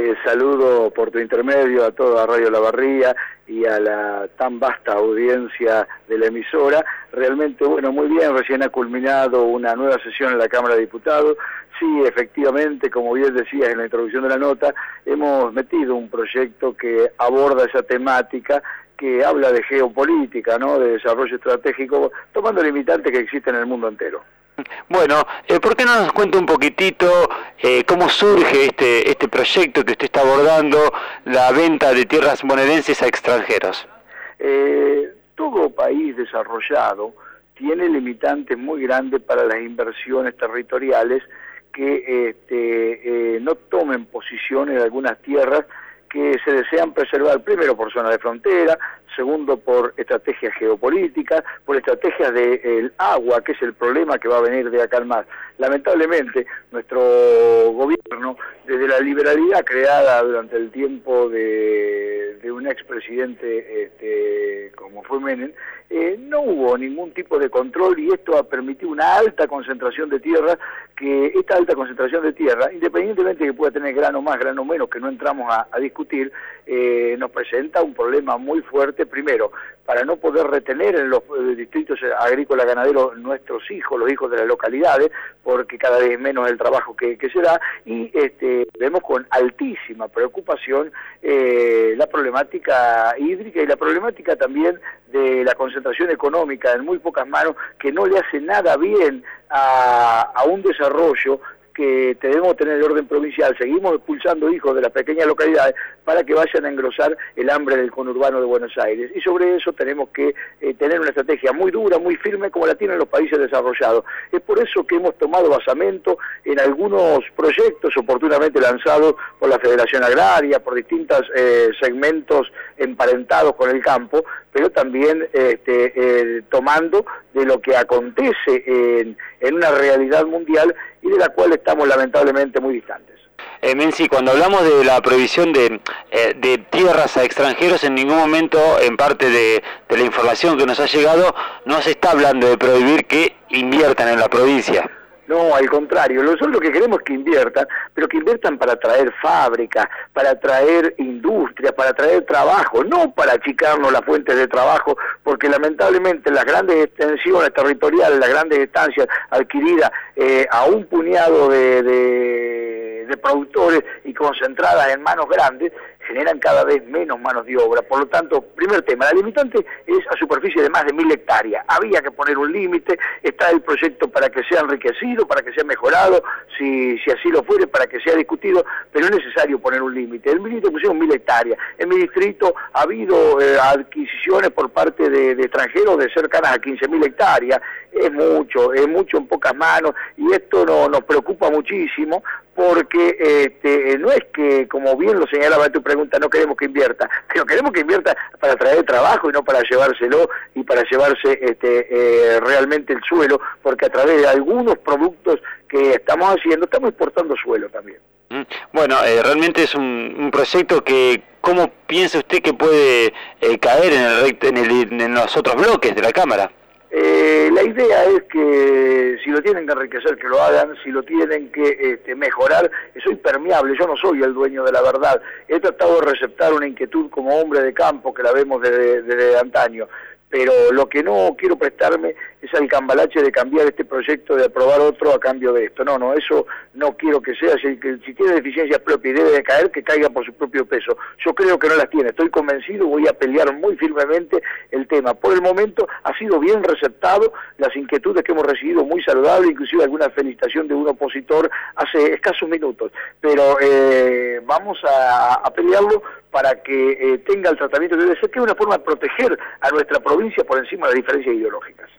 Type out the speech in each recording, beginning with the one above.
Eh, saludo por tu intermedio a toda Radio La Barría y a la tan vasta audiencia de la emisora. Realmente, bueno, muy bien, recién ha culminado una nueva sesión en la Cámara de Diputados. Sí, efectivamente, como bien decías en la introducción de la nota, hemos metido un proyecto que aborda esa temática que habla de geopolítica, ¿no? de desarrollo estratégico, tomando limitantes que existen en el mundo entero. Bueno, eh, ¿por qué no nos cuenta un poquitito eh, cómo surge este, este proyecto que usted está abordando, la venta de tierras bonaerenses a extranjeros? Eh, todo país desarrollado tiene limitantes muy grandes para las inversiones territoriales que este, no tomen posiciones en algunas tierras que se desean preservar primero por zona de frontera, segundo por estrategias geopolíticas, por estrategias del agua, que es el problema que va a venir de acá al más. Lamentablemente, nuestro gobierno, desde la liberalidad creada durante el tiempo de, de un expresidente este, como fue Menem, eh, no hubo ningún tipo de control y esto ha permitido una alta concentración de tierra, que esta alta concentración de tierra, independientemente de que pueda tener grano más, grano menos, que no entramos a, discutir, eh, nos presenta un problema muy fuerte, primero, para no poder retener en los eh, distritos agrícolas ganaderos nuestros hijos, los hijos de las localidades, porque cada vez menos el trabajo que, se da, y este, vemos con altísima preocupación la problemática hídrica y la problemática también de la concentración económica en muy pocas manos que no le hace nada bien a un desarrollo que debemos tener el orden provincial, seguimos expulsando hijos de las pequeñas localidades para que vayan a engrosar el hambre del conurbano de Buenos Aires. Y sobre eso tenemos que eh, tener una estrategia muy dura, muy firme, como la tienen los países desarrollados. Es por eso que hemos tomado basamento en algunos proyectos oportunamente lanzados por la Federación Agraria, por distintos eh, segmentos emparentados con el campo, pero también este, eh, tomando de lo que acontece en, en una realidad mundial y de la cual estamos lamentablemente muy distantes. Eh, Menzi, cuando hablamos de la prohibición de, eh, de, tierras a extranjeros, en ningún momento, en parte de, de, la información que nos ha llegado, no se está hablando de prohibir que inviertan en la provincia. No, al contrario, nosotros lo que queremos es que inviertan, pero que inviertan para traer fábricas, para traer industria, para traer trabajo, no para achicarnos las fuentes de trabajo, porque lamentablemente las grandes extensiones territoriales, las grandes estancias adquiridas eh, a un puñado de, de productores y concentradas en manos grandes, generan cada vez menos manos de obra. Por lo tanto, primer tema, la limitante es a superficie de más de mil hectáreas. Había que poner un límite, está el proyecto para que sea enriquecido, para que sea mejorado, si, si así lo fuere, para que sea discutido, pero es necesario poner un límite. El límite pusieron mil hectáreas. En mi distrito ha habido eh, adquisiciones por parte de, extranjeros de cercanas a 15 mil hectáreas. Es mucho, es mucho en pocas manos y esto no, nos preocupa muchísimo porque este, no es que, como bien lo señalaba tu pregunta, no queremos que invierta, pero queremos que invierta para traer trabajo y no para llevárselo y para llevarse este, eh, realmente el suelo, porque a través de algunos productos que estamos haciendo, estamos exportando suelo también. Mm, bueno, eh, realmente es un, proyecto que, ¿cómo piensa usted que puede eh, caer en, el, en, el, en los otros bloques de la Cámara? Eh, la idea es que si lo tienen que enriquecer, que lo hagan, si lo tienen que este, mejorar, soy permeable, yo no soy el dueño de la verdad. He tratado de receptar una inquietud como hombre de campo que la vemos desde, desde antaño, pero lo que no quiero prestarme es al cambalache de cambiar este proyecto, de aprobar otro a cambio de esto. No, no, eso no quiero que sea. Si, tiene deficiencias propias y debe de caer, que caiga por su propio peso. Yo creo que no las tiene. Estoy convencido, voy a pelear muy firmemente el tema. Por el momento ha sido bien receptado, las inquietudes que hemos recibido muy saludables, inclusive alguna felicitación de un opositor hace escasos minutos. Pero eh, vamos a pelearlo para que eh, tenga el tratamiento que debe ser, que es una forma de proteger a nuestra provincia por encima de las diferencias ideológicas.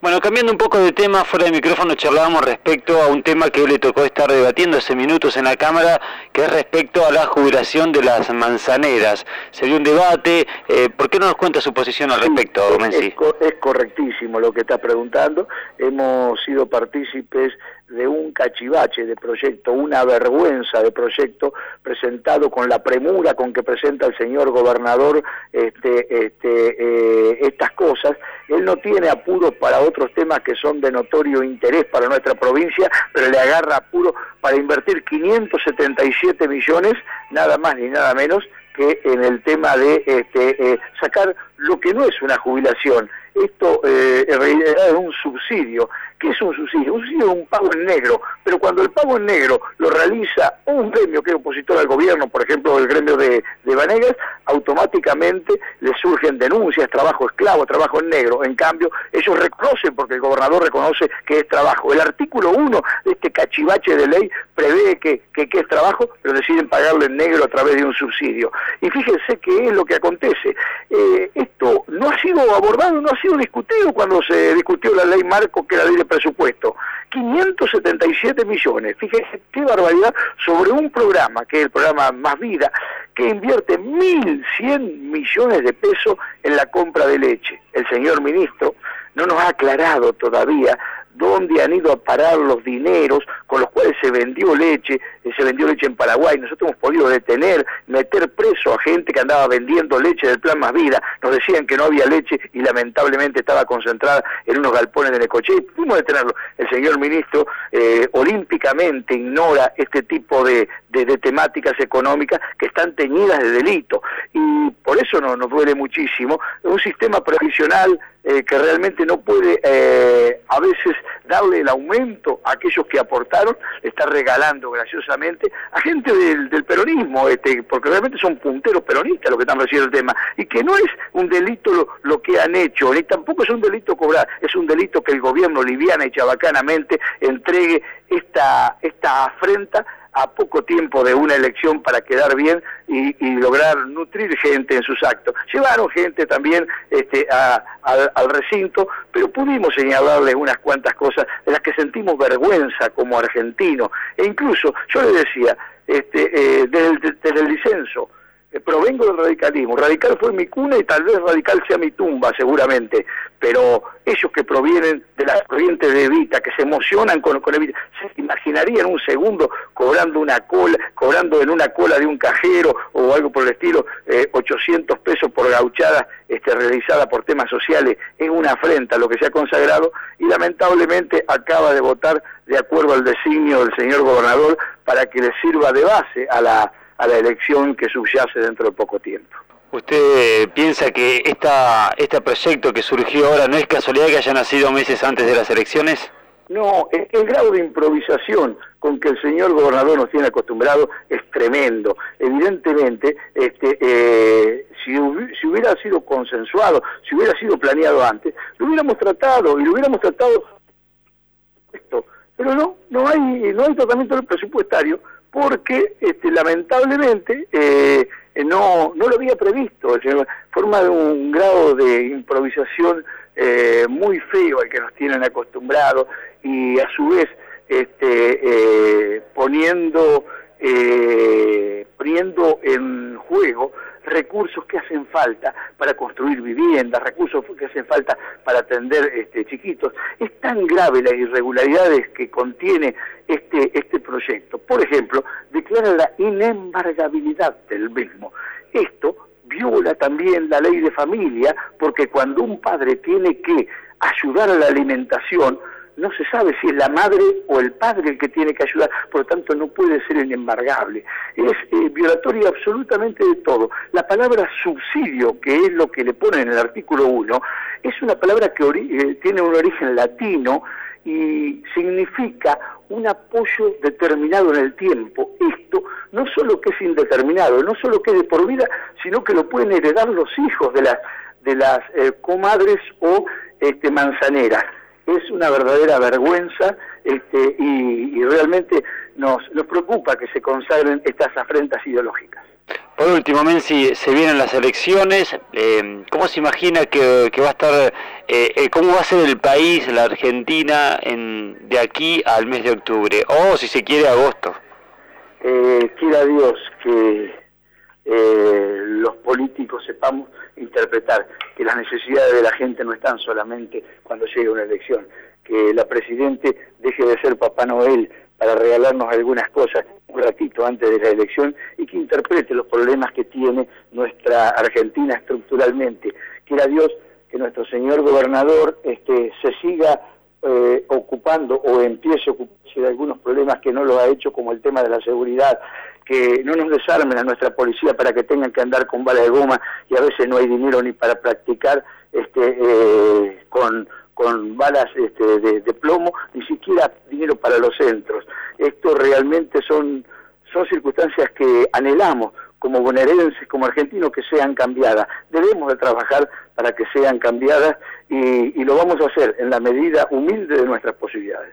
Bueno, cambiando un poco de tema, fuera de micrófono charlábamos respecto a un tema que hoy le tocó estar debatiendo hace minutos en la Cámara, que es respecto a la jubilación de las manzaneras. Se dio un debate, eh, ¿por qué no nos cuenta su posición al respecto, sí, es, es, correctísimo lo que está preguntando, hemos sido partícipes de un cachivache de proyecto, una vergüenza de proyecto presentado con la premura con que presenta el señor gobernador este, este, eh, estas cosas. Él no tiene apuros para otros temas que son de notorio interés para nuestra provincia, pero le agarra apuro para invertir 577 millones, nada más ni nada menos, que en el tema de este, eh, sacar lo que no es una jubilación, esto eh, en realidad es un subsidio. ¿Qué es un subsidio? Un subsidio es un pago en negro, pero cuando el pago en negro lo realiza un gremio que es opositor al gobierno, por ejemplo el gremio de, de Vanegas, automáticamente le surgen denuncias, trabajo esclavo, trabajo en negro. En cambio, ellos reconocen, porque el gobernador reconoce que es trabajo. El artículo 1 de este cachivache de ley prevé que, que, es trabajo, pero deciden pagarlo en negro a través de un subsidio. Y fíjense qué es lo que acontece. Eh, no ha sido abordado, no ha sido discutido cuando se discutió la ley marco, que era la ley de presupuesto. 577 millones, fíjense qué barbaridad, sobre un programa, que es el programa Más Vida, que invierte 1.100 millones de pesos en la compra de leche. El señor ministro no nos ha aclarado todavía dónde han ido a parar los dineros con los cuales se vendió leche, eh, se vendió leche en Paraguay, nosotros hemos podido detener, meter preso a gente que andaba vendiendo leche del Plan Más Vida, nos decían que no había leche y lamentablemente estaba concentrada en unos galpones de Necoche, y pudimos detenerlo. El señor ministro eh, olímpicamente ignora este tipo de, temáticas económicas que están teñidas de delito y por eso no, nos duele muchísimo. Un sistema previsional eh, que realmente no puede a veces darle el aumento a aquellos que aportaron, está regalando graciosamente a gente del, peronismo, este, porque realmente son punteros peronistas los que están recibiendo el tema, y que no es un delito lo, que han hecho, ni tampoco es un delito cobrar, es un delito que el gobierno liviana y chabacanamente entregue esta, esta afrenta a poco tiempo de una elección para quedar bien y, lograr nutrir gente en sus actos. Llevaron gente también este, al recinto, pero pudimos señalarles unas cuantas cosas de las que sentimos vergüenza como argentinos. E incluso, yo les decía, este, eh, desde, desde el disenso, provengo del radicalismo. Radical fue mi cuna y tal vez radical sea mi tumba, seguramente. Pero ellos que provienen de la corriente de Evita, que se emocionan con, con Evita, se imaginarían un segundo cobrando una cola, cobrando en una cola de un cajero o algo por el estilo, 800 eh, pesos por gauchada este, realizada por temas sociales, es una afrenta lo que se ha consagrado y lamentablemente acaba de votar de acuerdo al designio del señor gobernador para que le sirva de base a la a la elección que subyace dentro de poco tiempo. ¿Usted piensa que esta, este proyecto que surgió ahora no es casualidad que haya nacido meses antes de las elecciones? No, el, grado de improvisación con que el señor gobernador nos tiene acostumbrado es tremendo. Evidentemente, este, eh, si, si, hubiera sido consensuado, si hubiera sido planeado antes, lo hubiéramos tratado y lo hubiéramos tratado esto. Pero no, no hay, no hay tratamiento presupuestario porque este, lamentablemente eh, no, no lo había previsto, forma de un grado de improvisación eh, muy feo al que nos tienen acostumbrados y a su vez este, eh, poniendo, poniendo en juego recursos que hacen falta para construir viviendas, recursos que hacen falta para atender este, chiquitos. Es tan grave las irregularidades que contiene este, este proyecto. Por ejemplo, declara la inembargabilidad del mismo. Esto viola también la ley de familia porque cuando un padre tiene que ayudar a la alimentación, no se sabe si es la madre o el padre el que tiene que ayudar, por lo tanto no puede ser inembargable. Es eh, violatorio absolutamente de todo. La palabra subsidio, que es lo que le pone en el artículo 1, es una palabra que eh, tiene un origen latino y significa un apoyo determinado en el tiempo. Esto no solo que es indeterminado, no solo que es por vida, sino que lo pueden heredar los hijos de las, de las eh, comadres o este, manzaneras es una verdadera vergüenza este, y, realmente nos, nos preocupa que se consagren estas afrentas ideológicas. Por último, si se vienen las elecciones, eh, ¿cómo se imagina que, va a estar, eh, eh, cómo va a ser el país, la Argentina, en, de aquí al mes de octubre? O, si se quiere, agosto. quiera Dios que los políticos sepamos interpretar que las necesidades de la gente no están solamente cuando llegue una elección, que la Presidente deje de ser Papá Noel para regalarnos algunas cosas un ratito antes de la elección y que interprete los problemas que tiene nuestra Argentina estructuralmente. Quiera Dios que nuestro señor gobernador este, se siga eh, ocupando o empiece a ocuparse de algunos problemas que no lo ha hecho, como el tema de la seguridad, que no nos desarmen a nuestra policía para que tengan que andar con bala de goma y a veces no hay dinero ni para practicar este, eh, con, con balas este, de, plomo, ni siquiera dinero para los centros. Esto realmente son, son circunstancias que anhelamos como bonaerenses, como argentinos, que sean cambiadas. Debemos de trabajar para que sean cambiadas y, y lo vamos a hacer en la medida humilde de nuestras posibilidades.